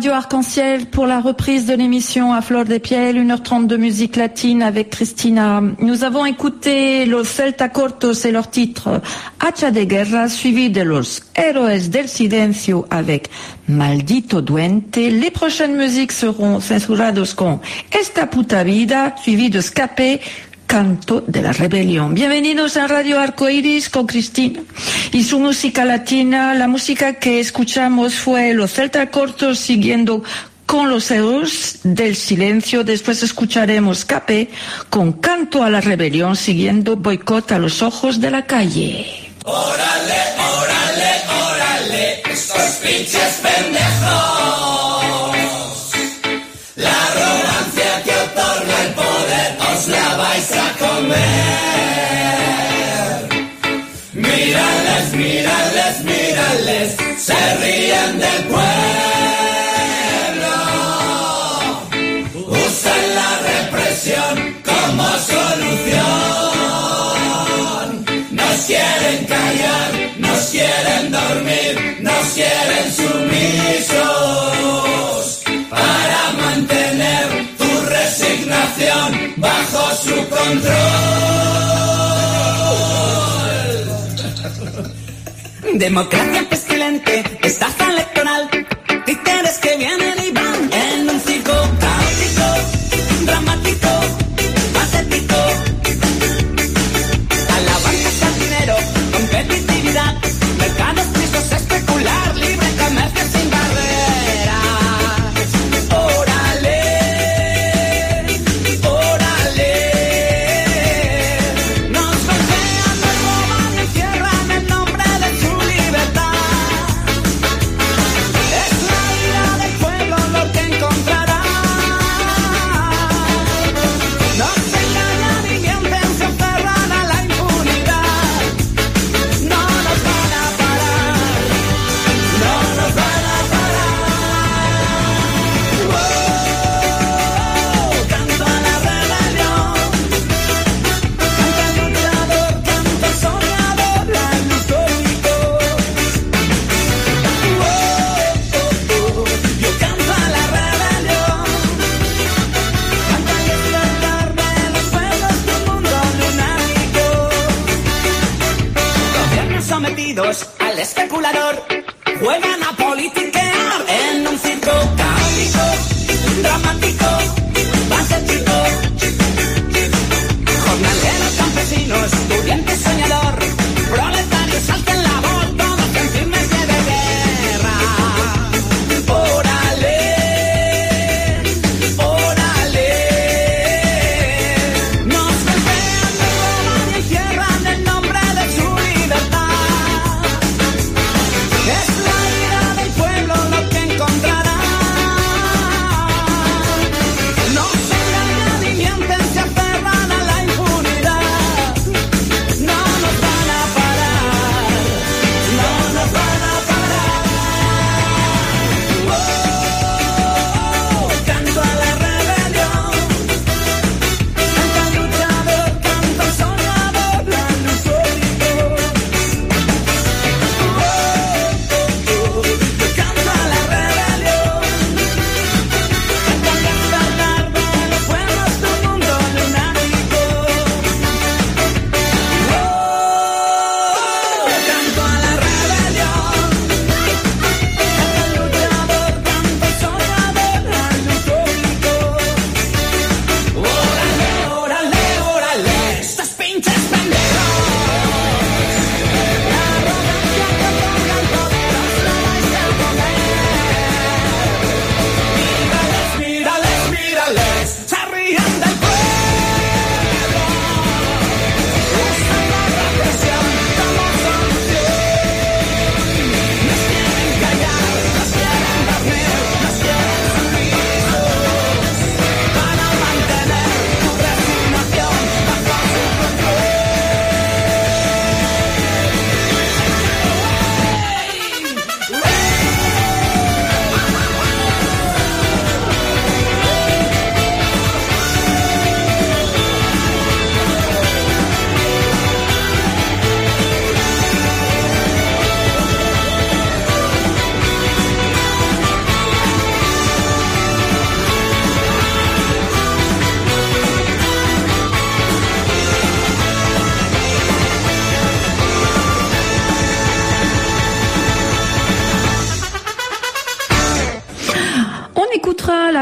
Radio Arc-en-Ciel pour la reprise de l'émission à Fleur des Piels, 1h30 de musique latine avec Christina. Nous avons écouté Los Celta Cortos et leur titre Hacha de Guerra, suivi de Los Héroes del Silencio avec Maldito Duente. Les prochaines musiques seront censurados con Esta Puta Vida, suivi de Escape, Canto de la Rebelión. Bienvenidos a Radio Arcoiris con Cristina y su música latina. La música que escuchamos fue Los Celta Cortos siguiendo con los Eus del Silencio. Después escucharemos Cape con Canto a la Rebelión siguiendo Boicot a los Ojos de la Calle. Órale, órale, órale, estos pinches pendejos. La vais a comer. Mírales, mírales, mírales, se ríen del pueblo. Usan la represión como solución. Nos quieren callar, nos quieren dormir, nos quieren sumisos bajo su control. Democracia pestilente, estafa electoral, títeres que vienen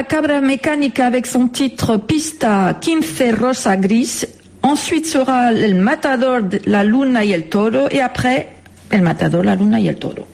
Cabra mecánica avec son titre Pista Quince Rosa Gris. Ensuite sera El Matador, de La Luna y el Toro. Et après, El Matador, La Luna y el Toro.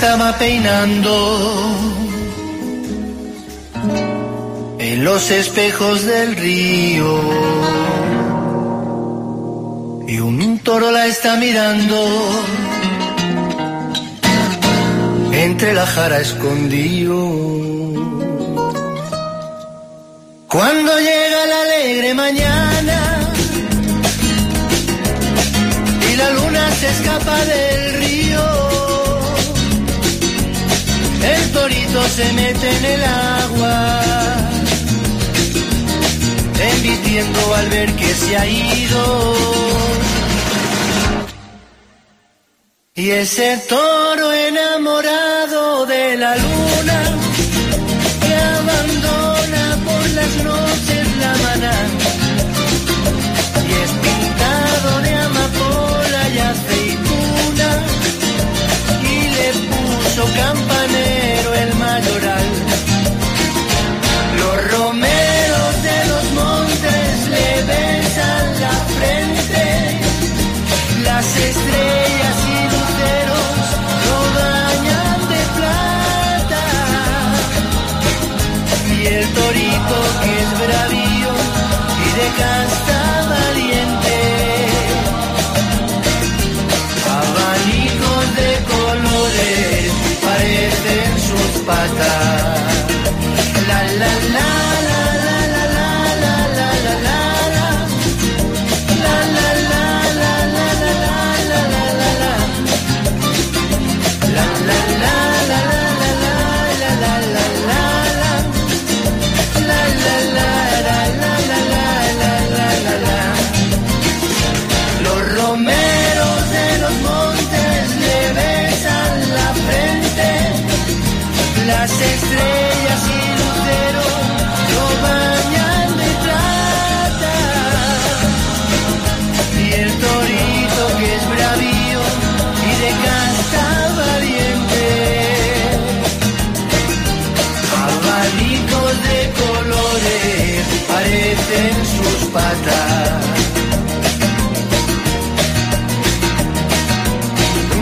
Estaba peinando en los espejos del río. Y un toro la está mirando entre la jara escondido. Cuando llega la alegre mañana y la luna se escapa del se mete en el agua, embitiendo al ver que se ha ido. Y ese toro enamorado de la luna que abandona por las noches la maná y es pintado de amapola y aceituna y le puso campanero que es bravío y de casta valiente. Abanicos de colores parecen sus patas. La la la.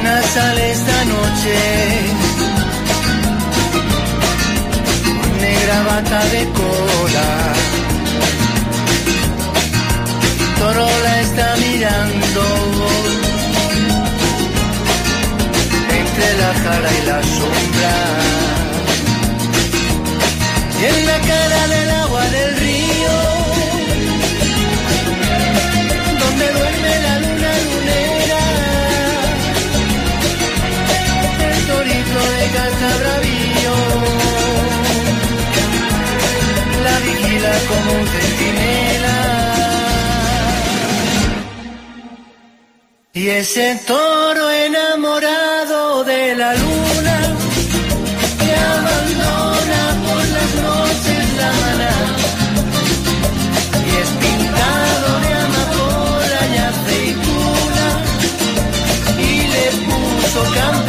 Una sale esta noche, negra bata de cola. Toro la está mirando entre la jara y la sombra. Y en la cara del agua del como un centinela. Y ese toro enamorado de la luna que abandona por las noches la maná y es pintado de amapola y aceituna y le puso campanero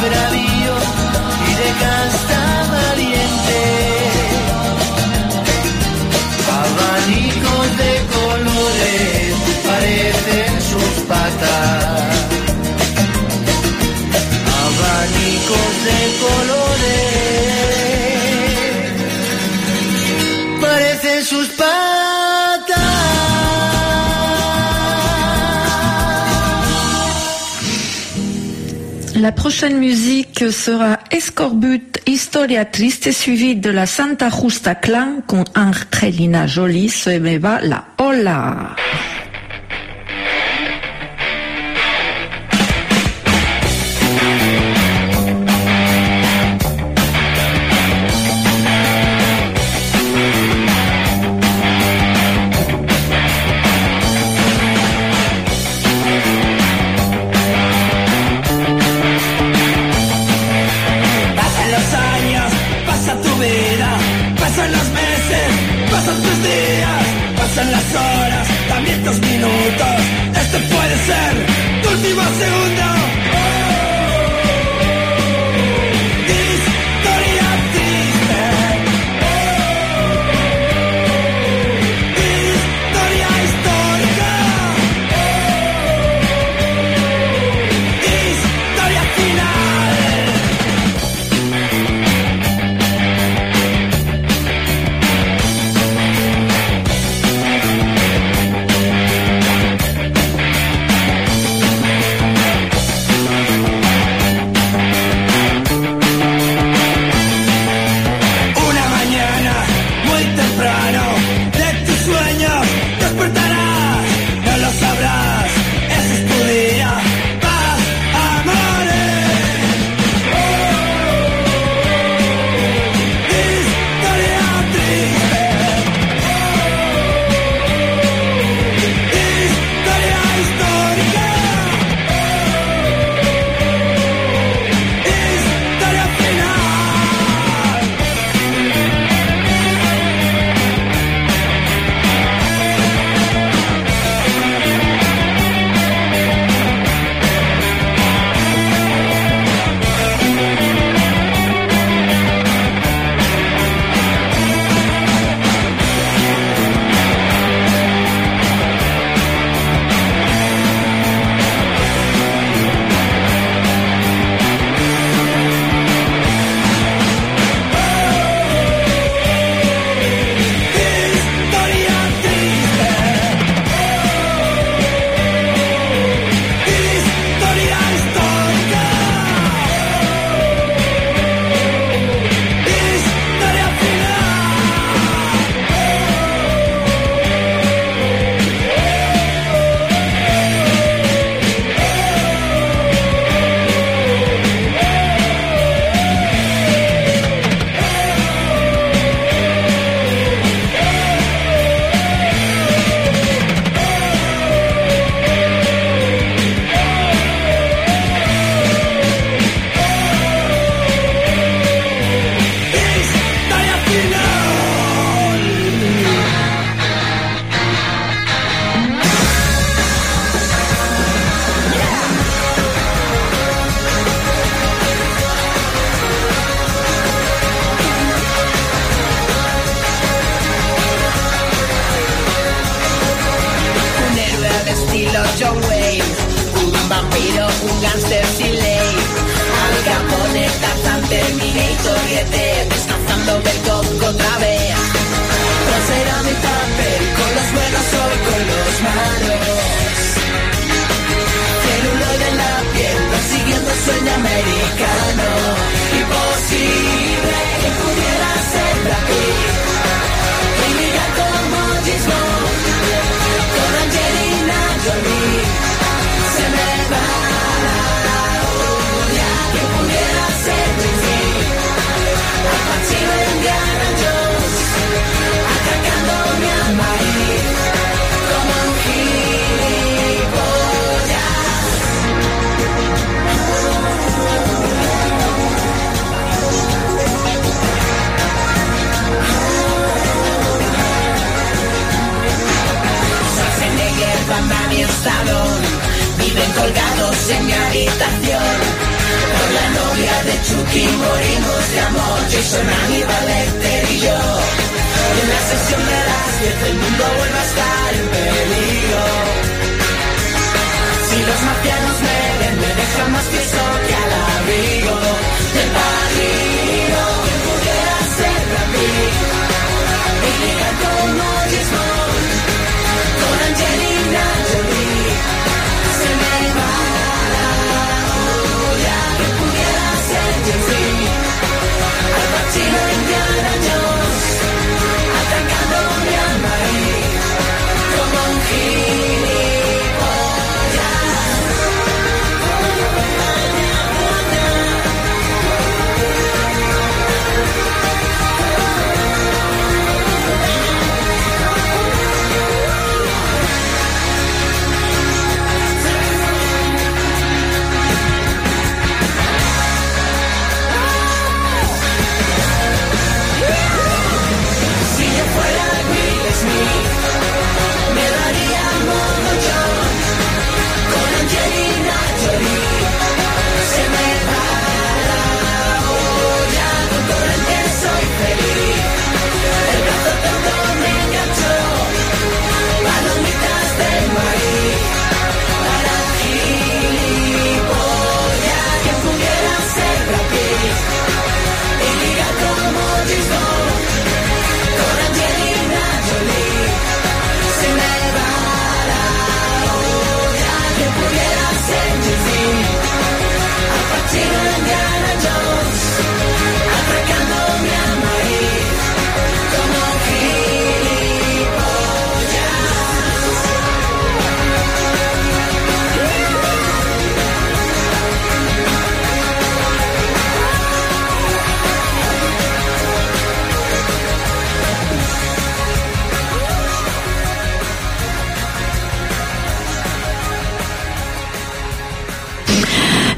bravío y de casta valiente, abanicos de colores parecen sus patas abanicos de colores parecen sus patas. La prochaine musique sera Escorbut Historia Triste suivie de la Santa Justa Clan con Angelina Jolie se me va la hola.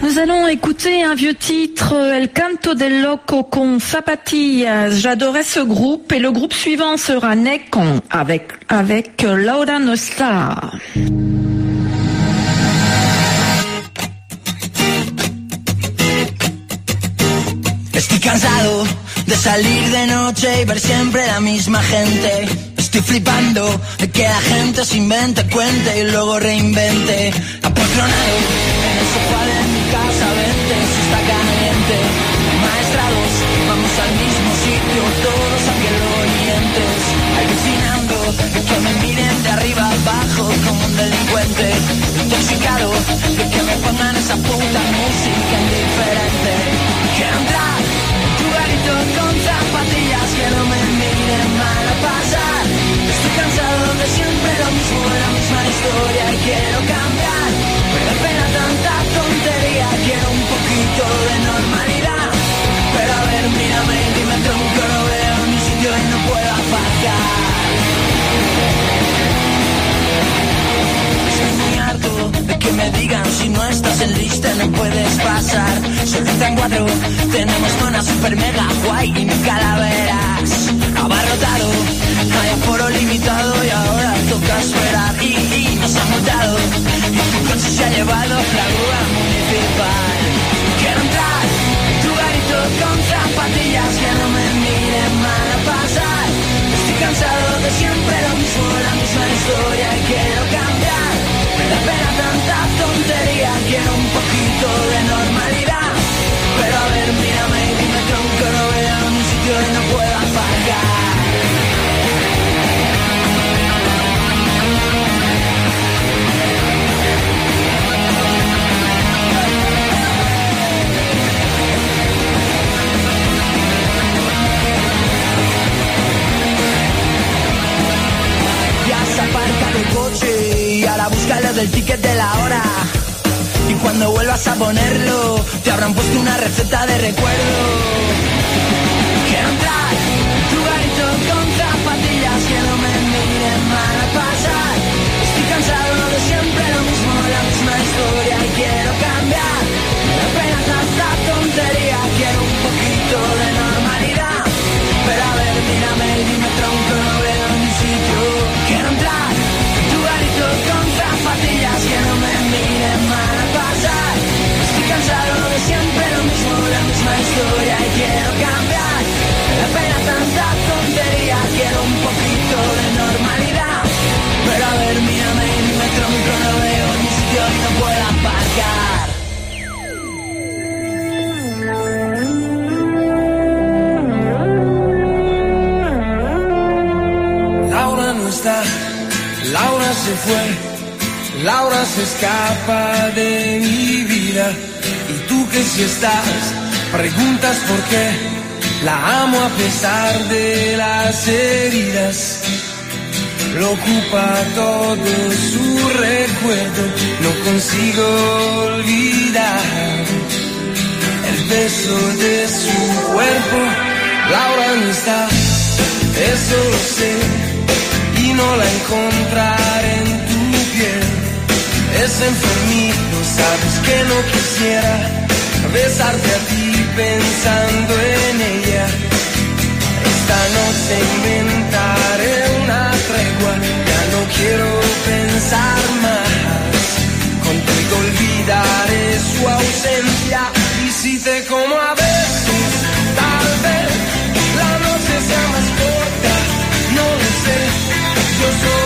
Nous allons écouter un vieux titre, El Canto del Loco con Zapatillas. J'adorais ce groupe et le groupe suivant sera Necon avec, avec Laura Nostra. Estoy cansado de salir de noche y ver siempre la misma gente. Estoy flipando de que la gente se invente, cuente y luego reinvente. Apoltronado en el sofá de casa, vente, si está caliente. Maestrados, vamos al mismo sitio, todos apielonientes. Alucinando de que me miren de arriba abajo como un delincuente. Intoxicado de que me pongan esa puta música indiferente. Quiero entrar en tu garito con zapatillas que no me miren mal a pasar. Estoy cansado de siempre lo mismo, la misma historia y quiero cambiar. Tanta quiero un poquito de normalidad. Pero a ver, mírame y dime tronco, no veo mi sitio y no puedo aparcar. Estoy muy harto de que me digan si no estás en lista no puedes pasar. Solita en cuatro, tenemos zona super mega guay y mi calaveras. Abarrotado, hay aforo limitado y ahora toca esperar. Y, y nos ha multado, se ha llevado la grúa municipal. Quiero entrar en tu garito con zapatillas que no me miren mal a pasar. Estoy cansado de siempre lo mismo, la misma historia y quiero cambiar. Me da pena tanta tontería, quiero un poquito de normalidad. Pero a ver, mírame del ticket de la hora. Y cuando vuelvas a ponerlo, te habrán puesto una receta de recuerdo. Quiero entrar en tu garito con zapatillas que no me miren mal a pasar. Estoy cansado de siempre lo mismo, la misma historia y quiero cambiar. Me pena tanta tontería, quiero un poquito de normalidad. Pero a ver, mírame dime tronco, no veo ni sitio. Quiero entrar en tu garito con zapatillas que no me miren mal pasar. Estoy cansado de siempre lo mismo, la misma historia y quiero cambiar. La pena tanta tontería, quiero un poquito de normalidad. Pero a ver, mírame y dime tronco, no veo ni sitio y no puedo aparcar. Laura no está, Laura se fue, Laura se escapa de mi vida. Y tú que si estás, preguntas por qué, la amo a pesar de las heridas. Lo ocupa todo su recuerdo, no consigo olvidar el beso de su cuerpo. Laura no está, eso lo sé, y no la encontraré en. Es enfermito, sabes que no quisiera besarte a ti pensando en ella. Esta noche inventaré una tregua, ya no quiero pensar más. Contigo olvidaré su ausencia y si te como a veces, tal vez la noche sea más corta, no lo sé. Yo solo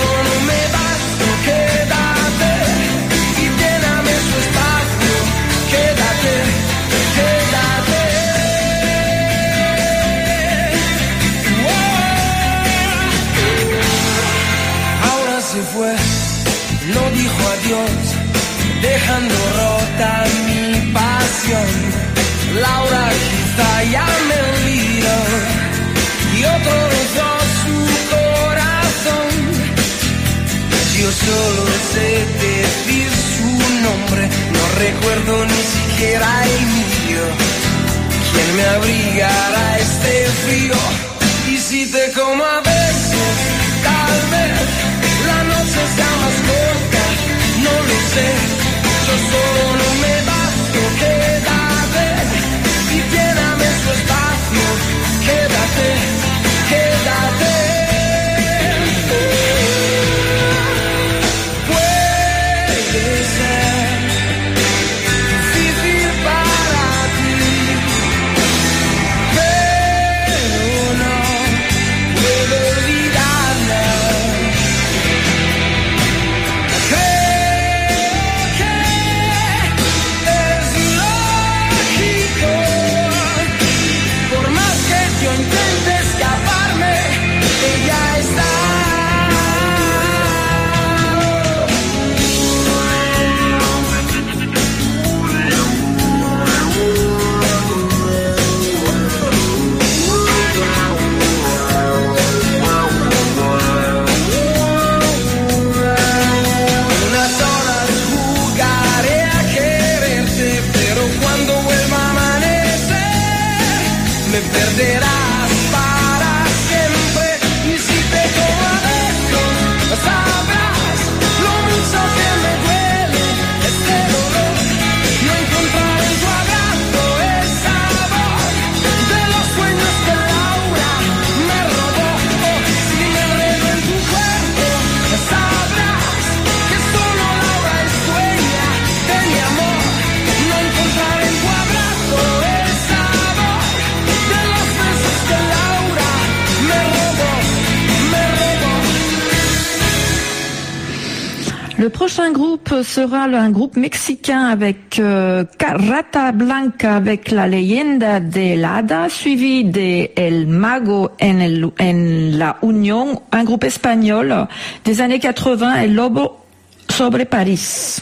dejando rota mi pasión. Laura quizá ya me olvidó y otro rozó su corazón. Yo solo sé decir su nombre, no recuerdo ni siquiera el mío. ¿Quién me abrigará este frío? Y si te como a veces, tal vez la noche sea más corta, no lo sé. Quédate y lléname su espacio, quédate, Le prochain groupe sera un groupe mexicain avec euh, Rata Blanca avec la leyenda de l'Hada, suivi de El Mago en, la Unión, un groupe espagnol des années 80, El Lobo sobre Paris.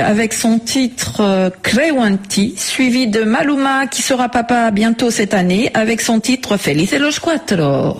Avec son titre euh, Crewanti, suivi de Maluma qui sera papa bientôt cette année avec son titre Felice los Cuatro.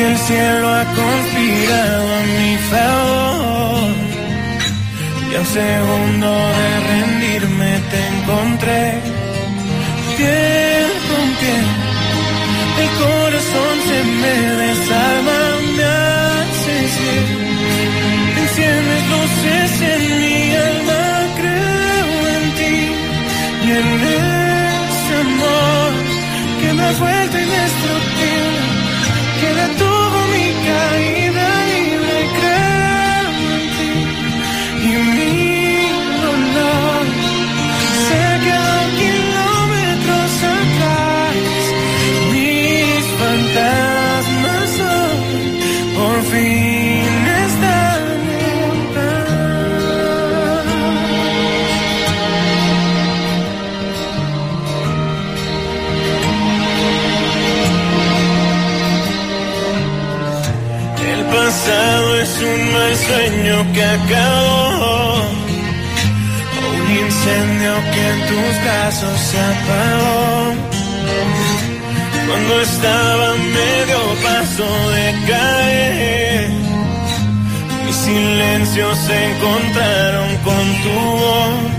que el cielo ha conspirado a mi favor. Y a segundo de rendirme te encontré. Piel con piel, el corazón se me Un sueño que acabó, un incendio que en tus brazos se apagó. Cuando estaba medio paso de caer, mis silencios se encontraron con tu voz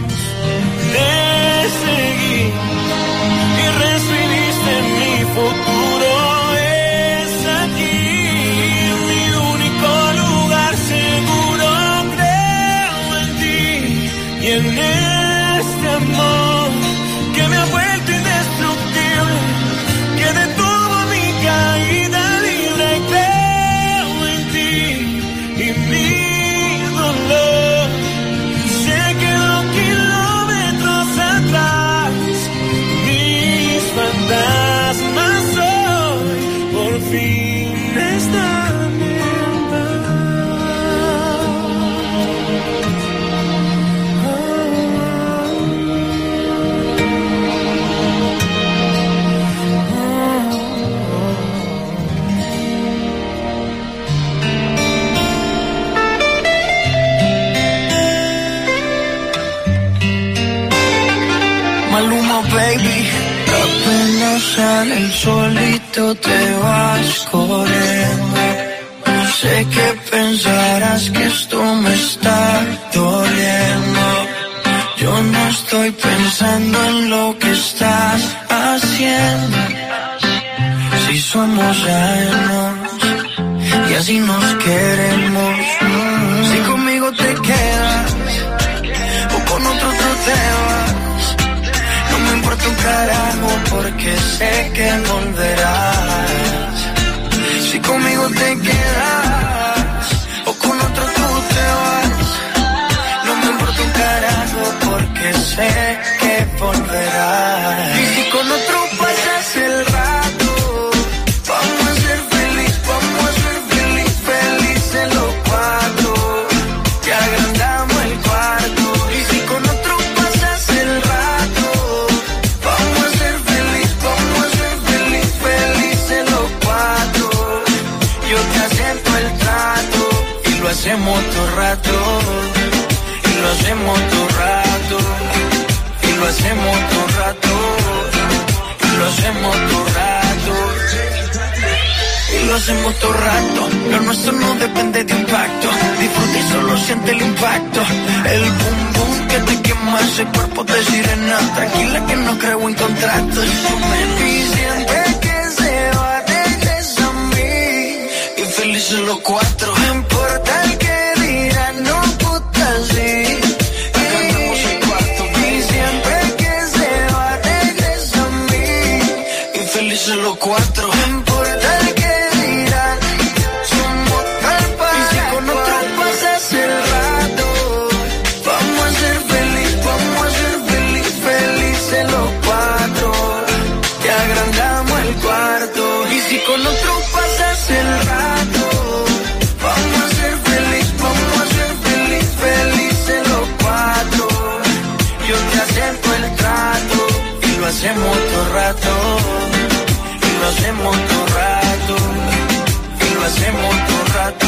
hacemos todo rato,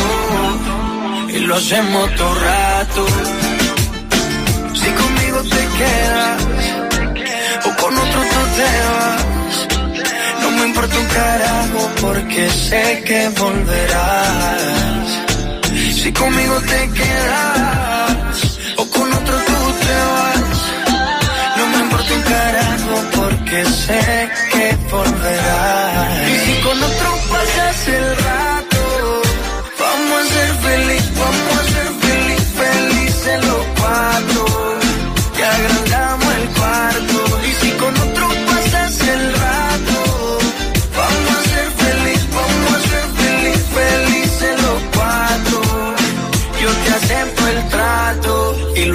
y lo hacemos todo rato. Si conmigo te quedas, o con otro tú te vas, no me importa un carajo porque sé que volverás. Si conmigo te quedas, o con otro tú te vas, no me importa un carajo porque sé que volverás. Y si con otro pasas el rato,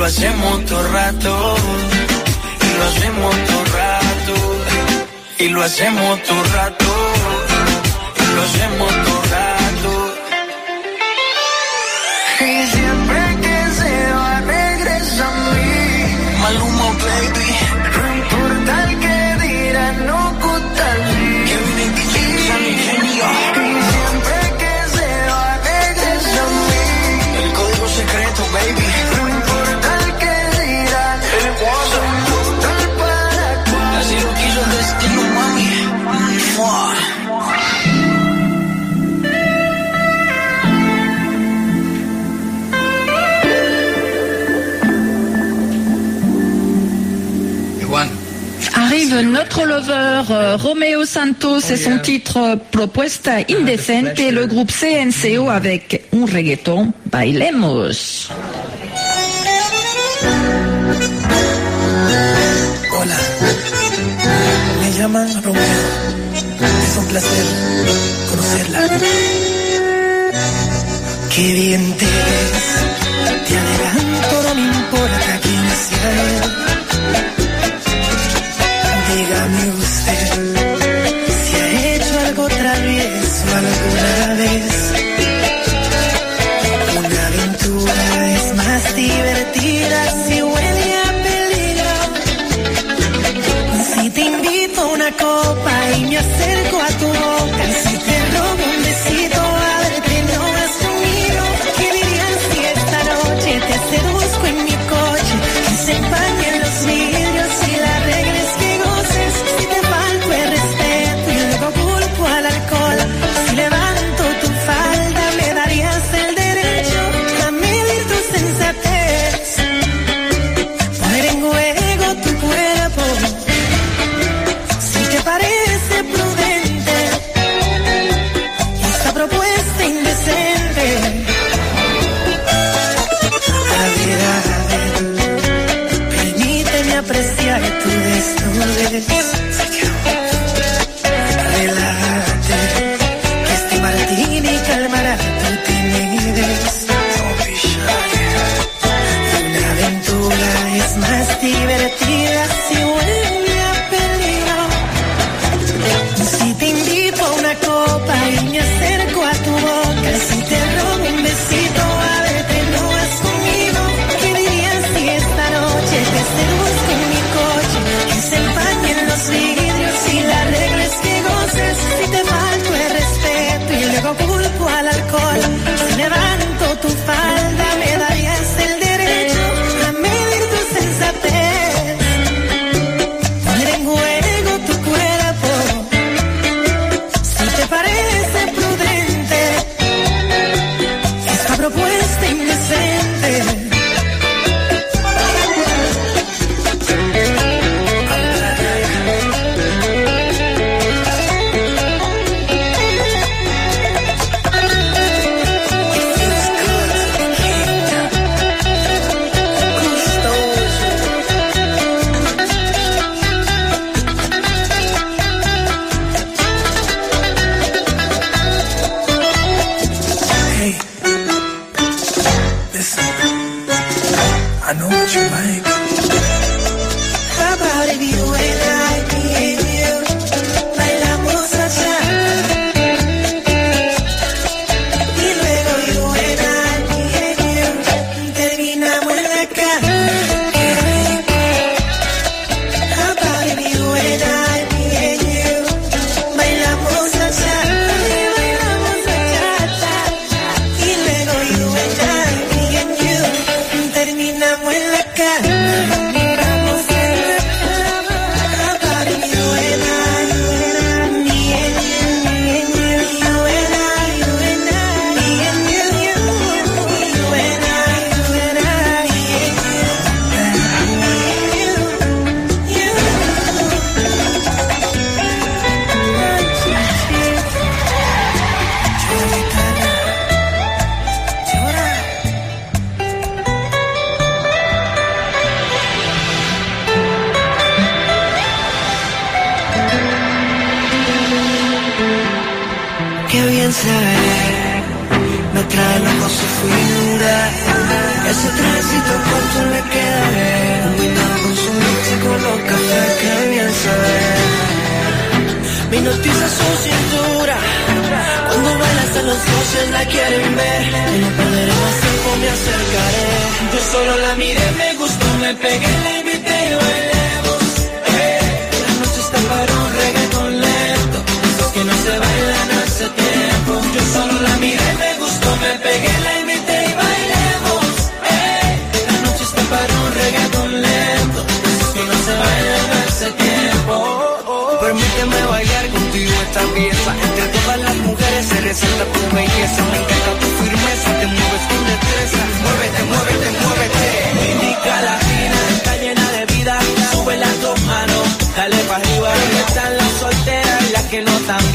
hacemos todo rato, y lo hacemos todo rato, y lo hacemos todo rato, y lo hacemos todo de notre lover euh, Romeo Santos et son titre euh, Propuesta Indecente et le groupe CNCO avec un reggaeton Bailemos. Hola, me llaman Romeo. Es un placer conocerla. Qué bien te ves, te adelanto, no me importa quién sea.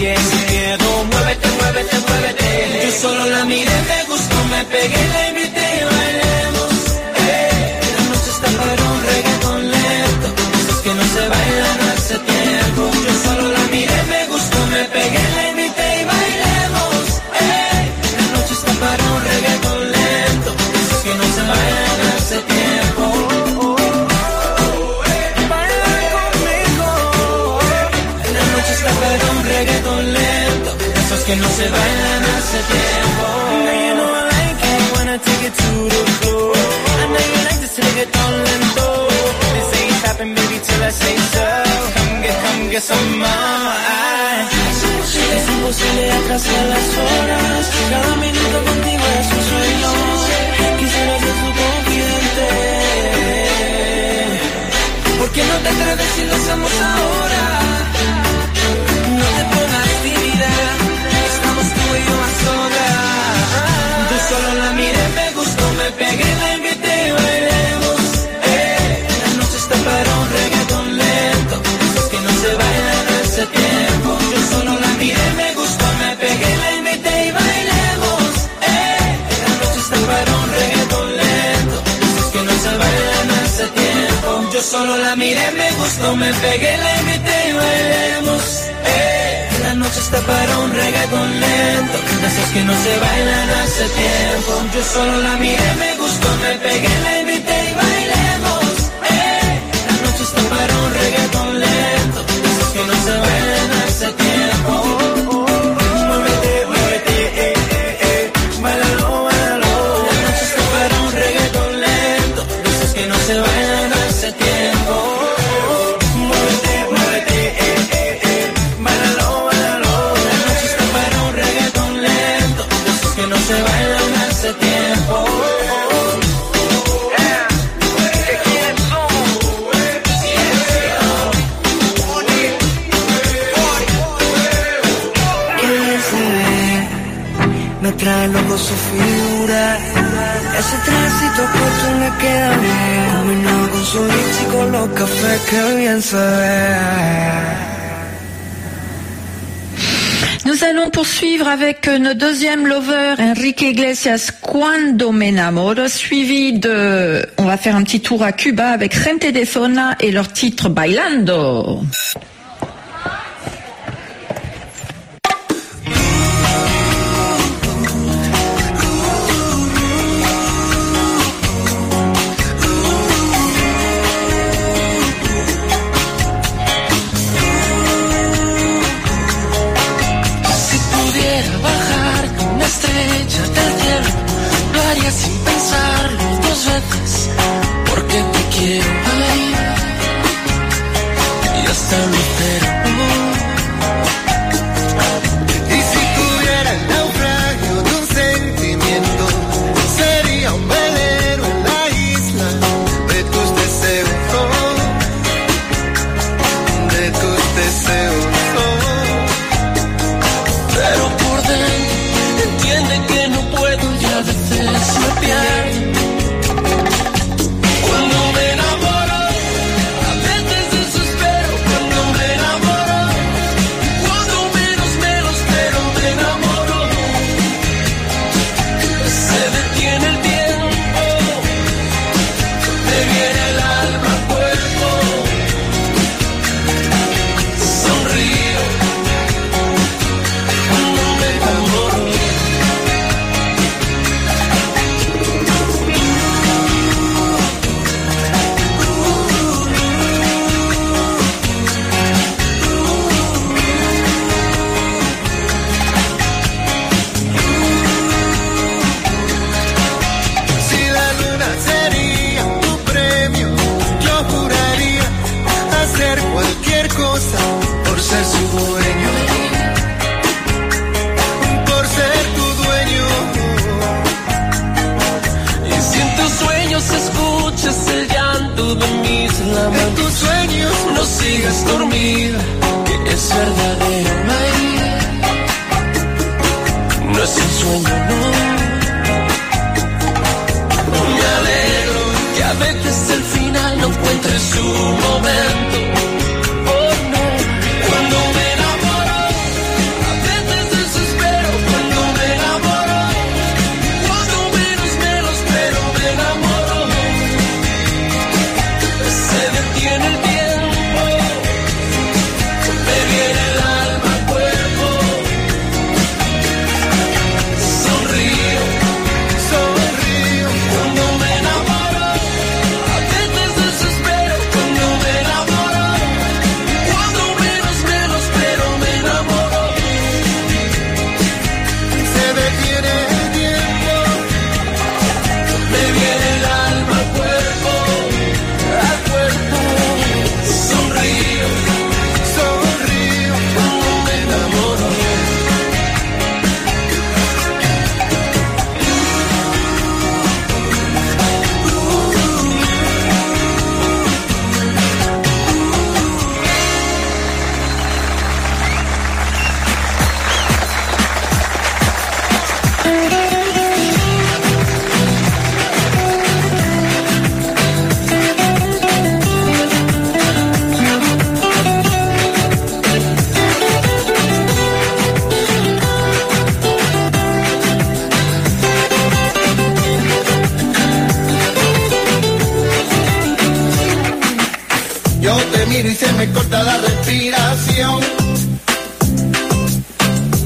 bien quedó. Muévete, muévete, muévete. Yo solo la miré, me gustó, me pegué, la invité se bailan hace tiempo. Now you know I like it when I take it to the floor. I know you like this reggaeton lento. This ain't stopping, baby, till I say so. Come get, come get some more. I... Es imposible atrasar las horas. Cada minuto contigo es un sueño. Quisiera ser tu confidente. ¿Por qué no te atreves si lo hacemos ahora? Solo la miré, me gustó, me pegué, la invité y bailemos. Eh, la noche está para un reggaeton lento, de que no se bailan hace tiempo. Yo solo la miré, me gustó, me pegué, la Nous allons poursuivre avec notre deuxième lover, Enrique Iglesias, Cuando me enamoro, suivi de, on va faire un petit tour à Cuba avec Gente de Zona et leur titre Bailando. esta lucera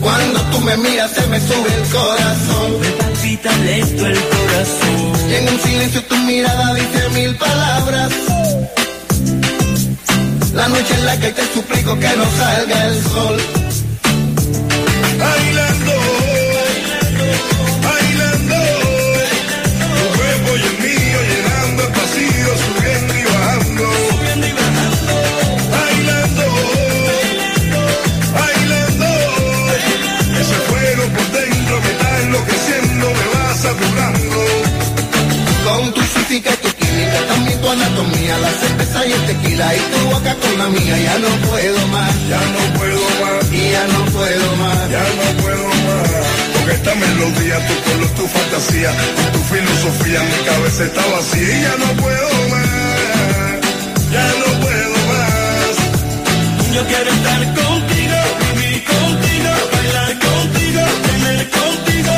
Cuando tú me miras se me sube el corazón. Me palpita lento el corazón. Y en un silencio tu mirada dice mil palabras. La noche en la que te suplico que no salga el sol. Con tu física y tu química, también tu anatomía, la cerveza y el tequila y tu boca con la mía, ya no puedo más, Ya no puedo más, y ya no puedo más. ya no puedo más. Porque esta melodía, tu color, tu fantasía, con tu filosofía, mi cabeza está vacía y ya no puedo más, ya no puedo más. Yo quiero estar contigo, vivir contigo, bailar contigo, tener contigo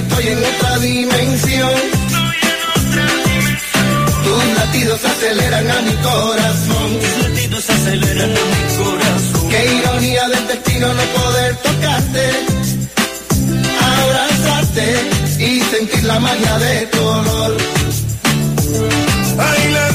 estoy en otra dimensión. Aceleran a mi corazón. Tus latidos aceleran a mi corazón. Qué ironía del destino no poder tocarte, abrazarte y sentir la magia de tu olor. Bailando, bailando,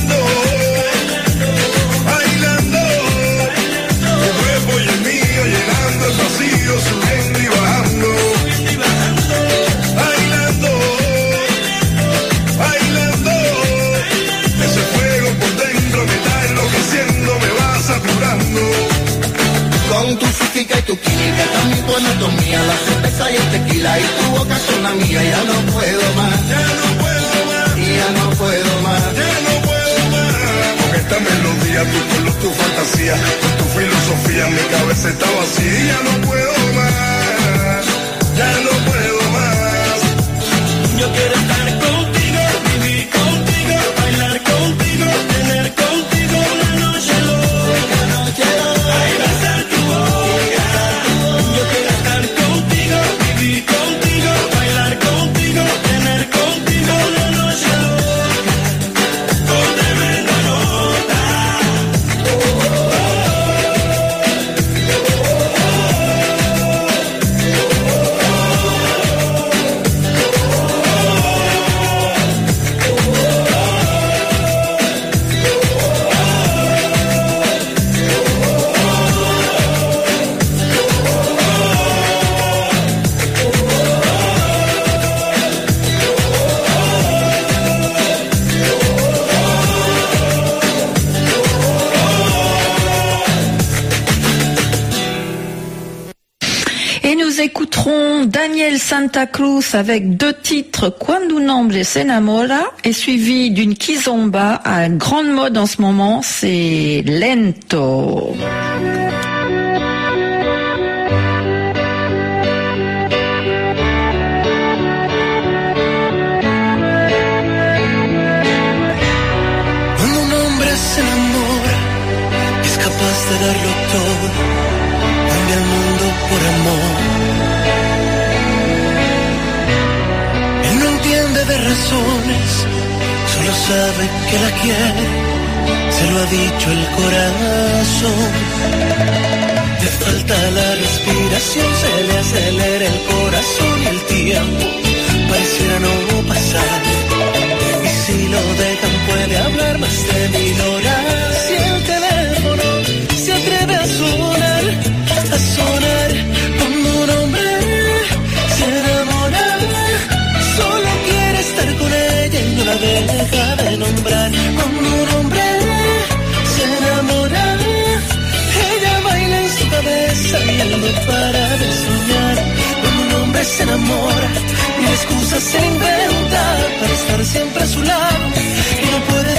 Con y tu química, también tu anatomía, la cerveza y el tequila y tu boca con la mía, ya no puedo más, Ya no puedo más, y ya no puedo más. ya no puedo más. Con esta melodía, tu color, tu fantasía, con tu filosofía, mi cabeza está vacía y ya no puedo más, ya no puedo más. Yo quiero estar contigo, écouterons Daniel Santa Cruz avec deux titres Quando Nombre Senamora et suivi d'une kizomba à grande mode en ce moment, c'est Lento. Quando un hombre se enamora, es capaz de dar De razones, solo sabe que la quiere, se lo ha dicho el corazón. Le falta la respiración, se le acelera el corazón y el tiempo pareciera no pasar. Y si lo dejan puede hablar más de mil horas. Si el teléfono se atreve a sonar para de soñar. Cuando un hombre se enamora, mil excusas se inventa para estar siempre a su lado. Y no puede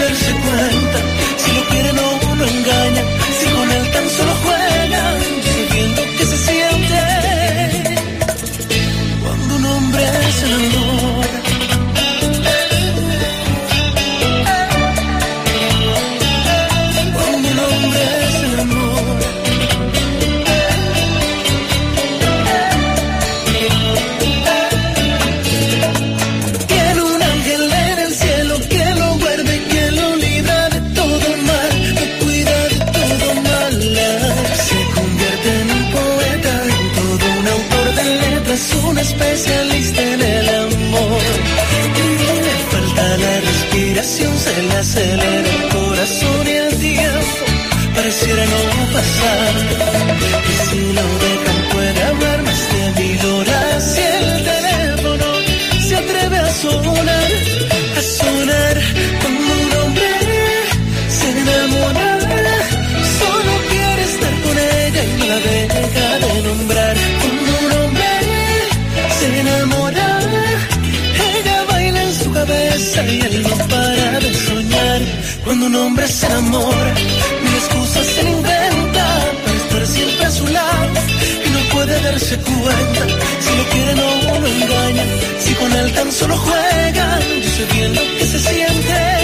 acelera el corazón y el tiempo pareciera no pasar. es el amor. Mil excusas se inventa para estar siempre a su lado. Y no puede darse cuenta, si lo quiere no lo engaña. Si con él tan solo juegan, yo sé bien lo que se siente.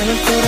perfect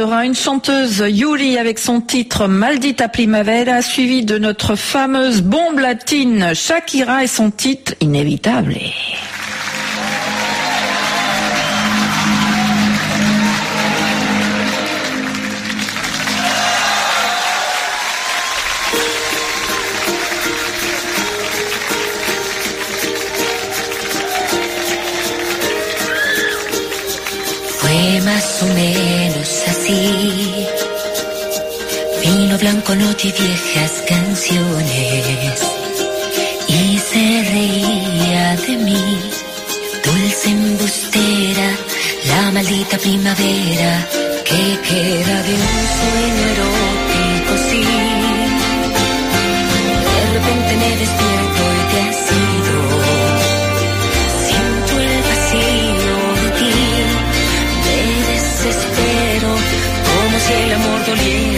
sera une chanteuse Yuli avec son titre Maldita Primavera, suivi de notre fameuse bombe latine Shakira et son titre Inévitable. chocolate viejas canciones. Y se reía de mí, dulce embustera, la maldita primavera que queda de un sueño erótico, sí. De repente me despierto y te has ido. Siento el vacío de ti, me desespero, como si el amor doliera.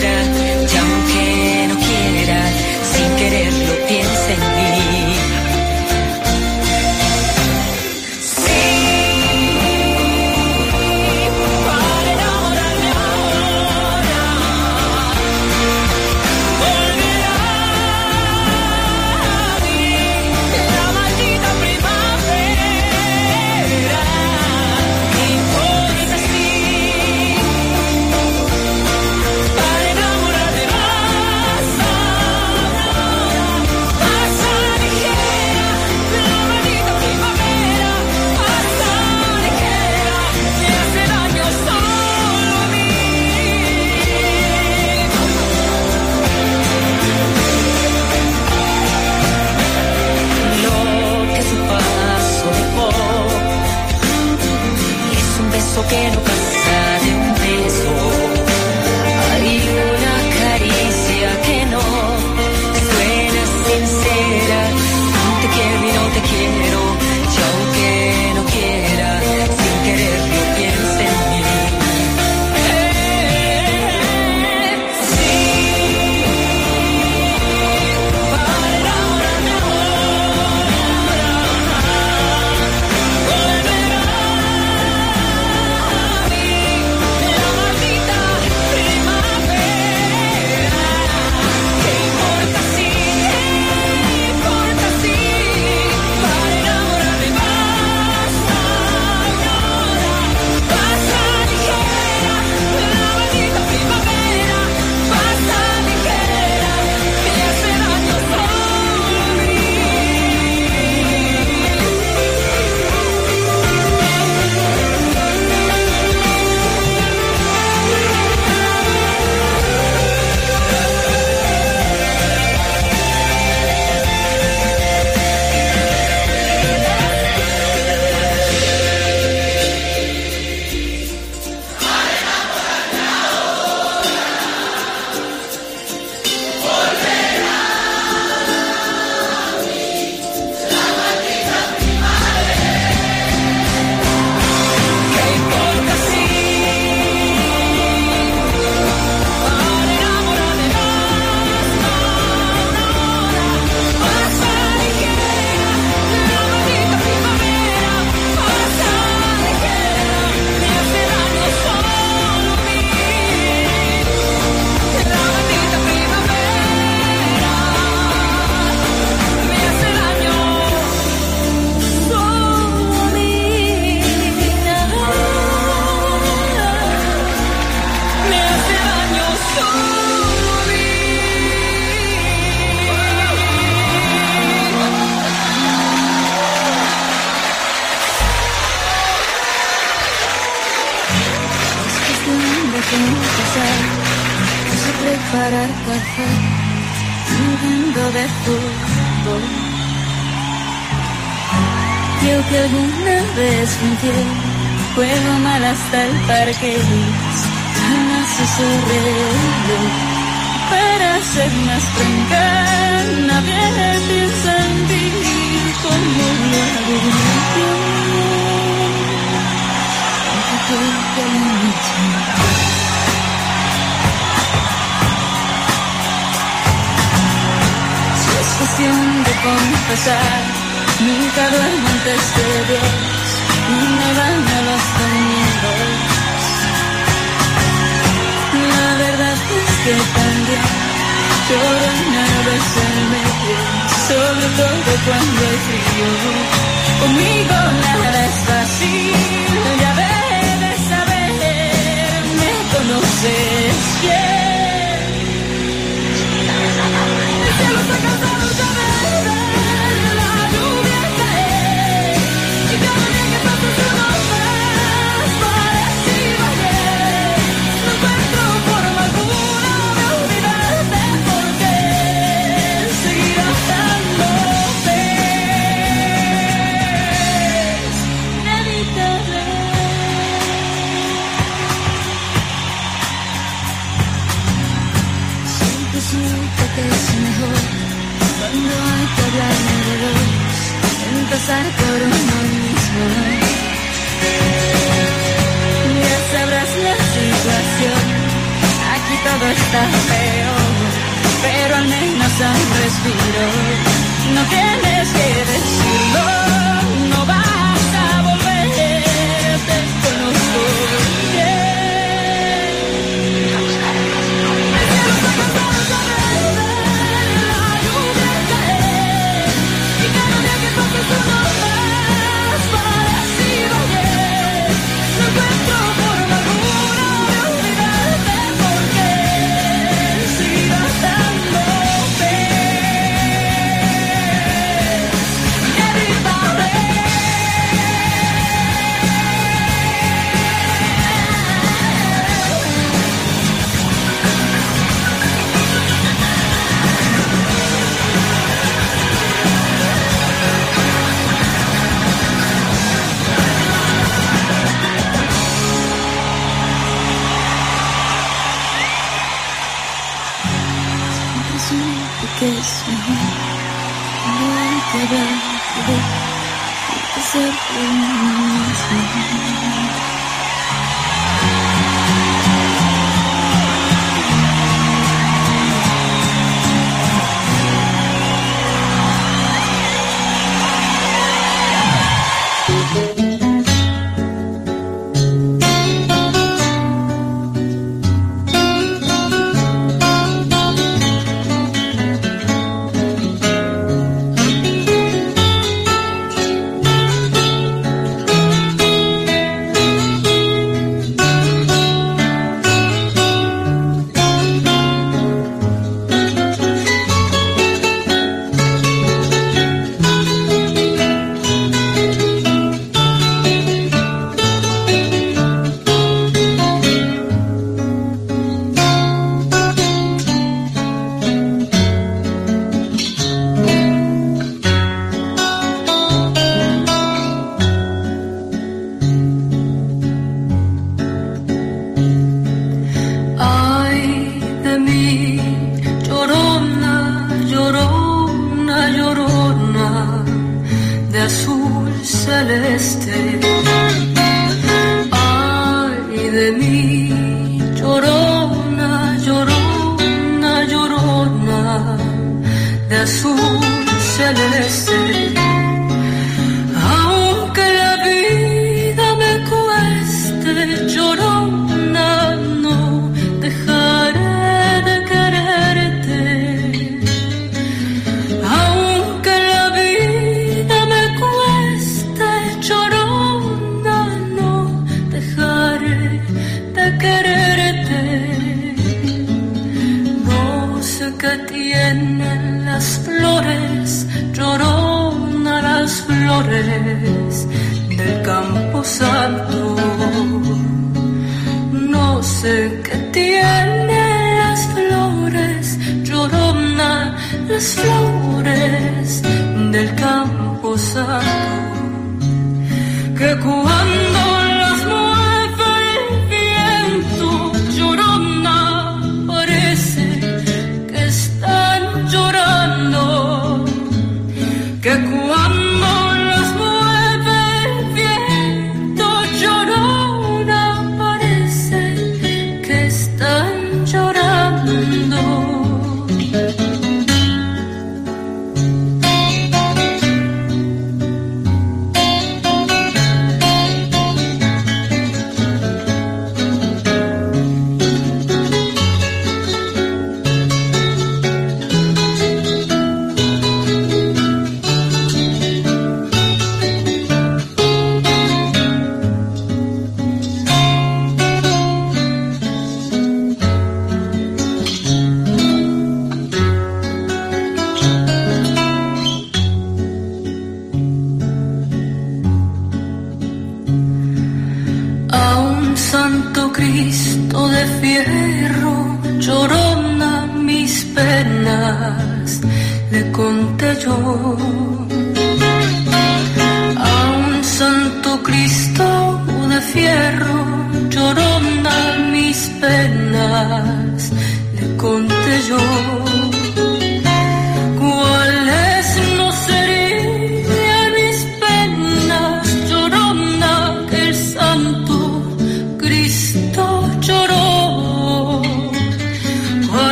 lloran al besarme sobre todo cuando hay frío. Conmigo nada es fácil. está feo, pero al menos hay respiro. No tiene al este. Ay de mí, llorona, llorona, llorona, de azul celeste.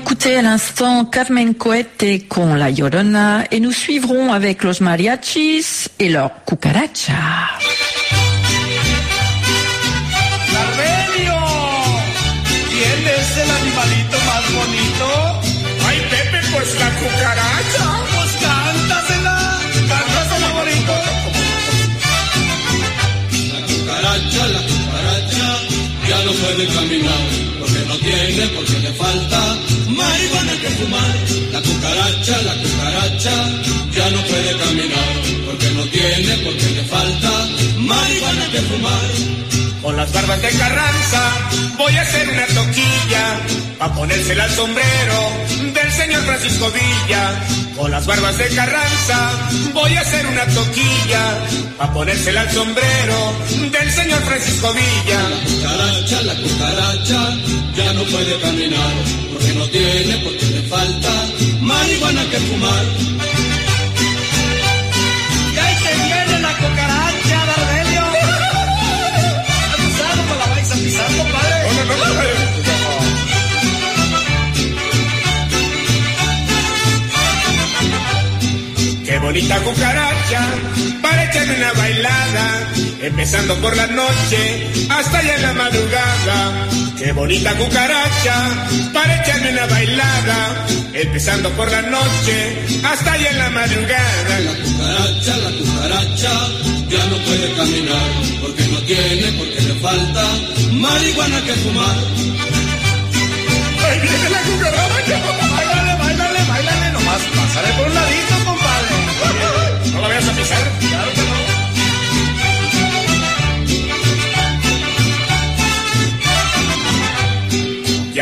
écouté à l'instant Carmen Coete con La Llorona et nous suivrons avec Los Mariachis et leur Cucaracha. fumar. La cucaracha, la cucaracha, ya no puede caminar, porque no tiene, porque le falta marihuana que fumar. Con las barbas de Carranza voy a hacer una toquilla, pa' ponérsela al sombrero del señor Francisco Villa. Con las barbas de Carranza voy a hacer una toquilla, pa' ponérsela al sombrero del señor Francisco Villa. La cucaracha, la cucaracha, ya no puede caminar, porque no tiene, porque le falta marihuana que fumar. Y ahí te viene la cucaracha, Darbelio. Abusado, no la vais a pisar, compadre. Qué bonita cucaracha para echarme una bailada, empezando por la noche hasta allá en la madrugada. Qué bonita cucaracha para echarme una bailada, empezando por la noche hasta allá en la madrugada. La cucaracha, la cucaracha ya no puede caminar porque no tiene, porque le falta marihuana que fumar. ¡Ahí viene la cucaracha! Báilale, báilale, báilale, nomás pásale por un ladito, compadre. ¿No la vayas a pisar?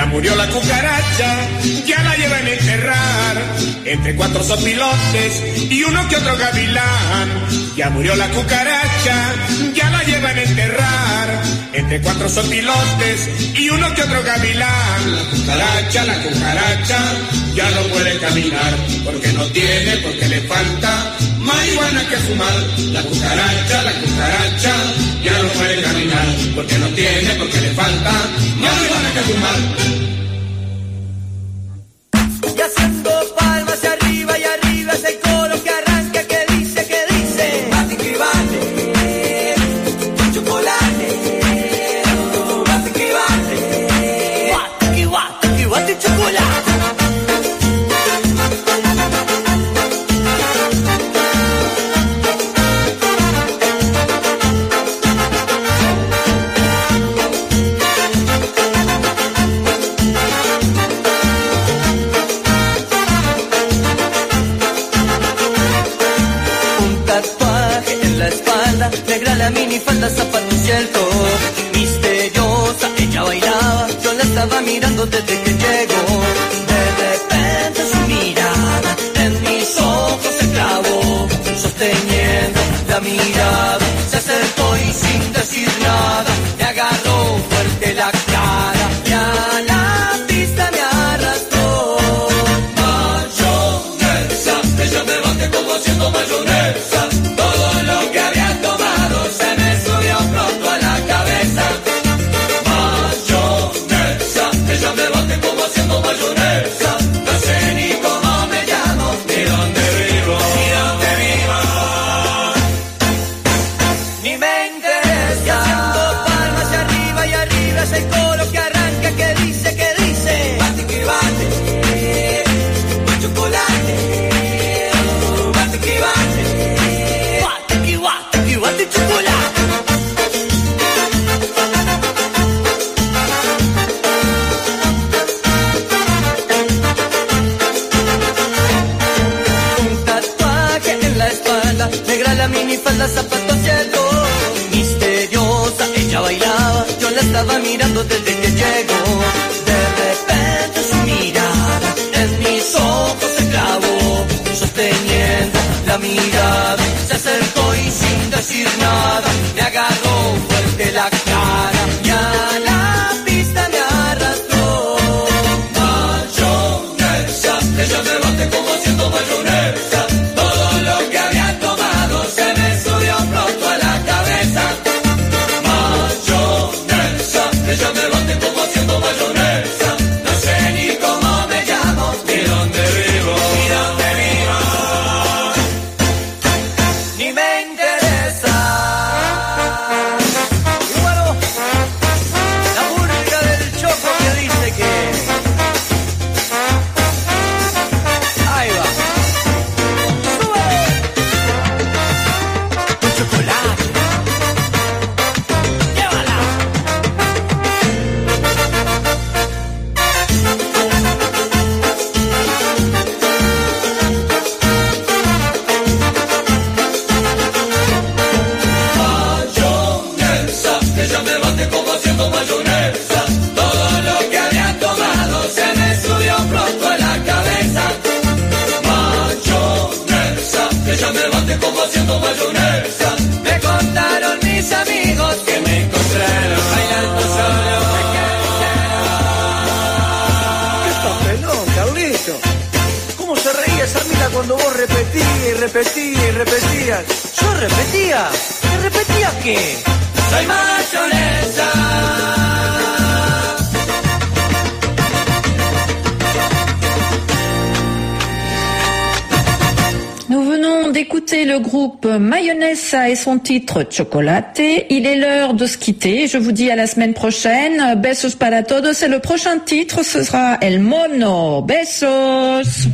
Murió la cucaracha, ya la llevan a enterrar, entre cuatro sopilotes y uno que otro gavilán. Ya murió la cucaracha, ya la llevan a enterrar, entre cuatro sopilotes y uno que otro gavilán. La cucaracha, la cucaracha ya no puede caminar porque no tiene, porque le falta marihuana que fumar. La cucaracha, la cucaracha ya no puede caminar porque no tiene, porque le falta marihuana que fumar. Y haciendo palmas minifalda, y el top. Misteriosa, ella bailaba, yo la estaba mirando desde que llegó. De repente su mirada en mis ojos se clavó, sosteniendo la mirada, se acercó y sin son titre Chocolaté. Il est l'heure de se quitter. Je vous dis à la semaine prochaine. Besos para todos. Et le prochain titre, ce sera El Mono. Besos.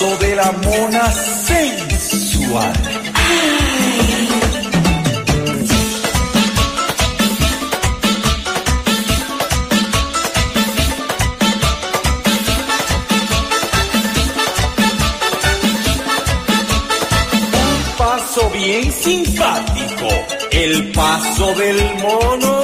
paso de la mona sensual. Un paso bien simpático, el paso del mono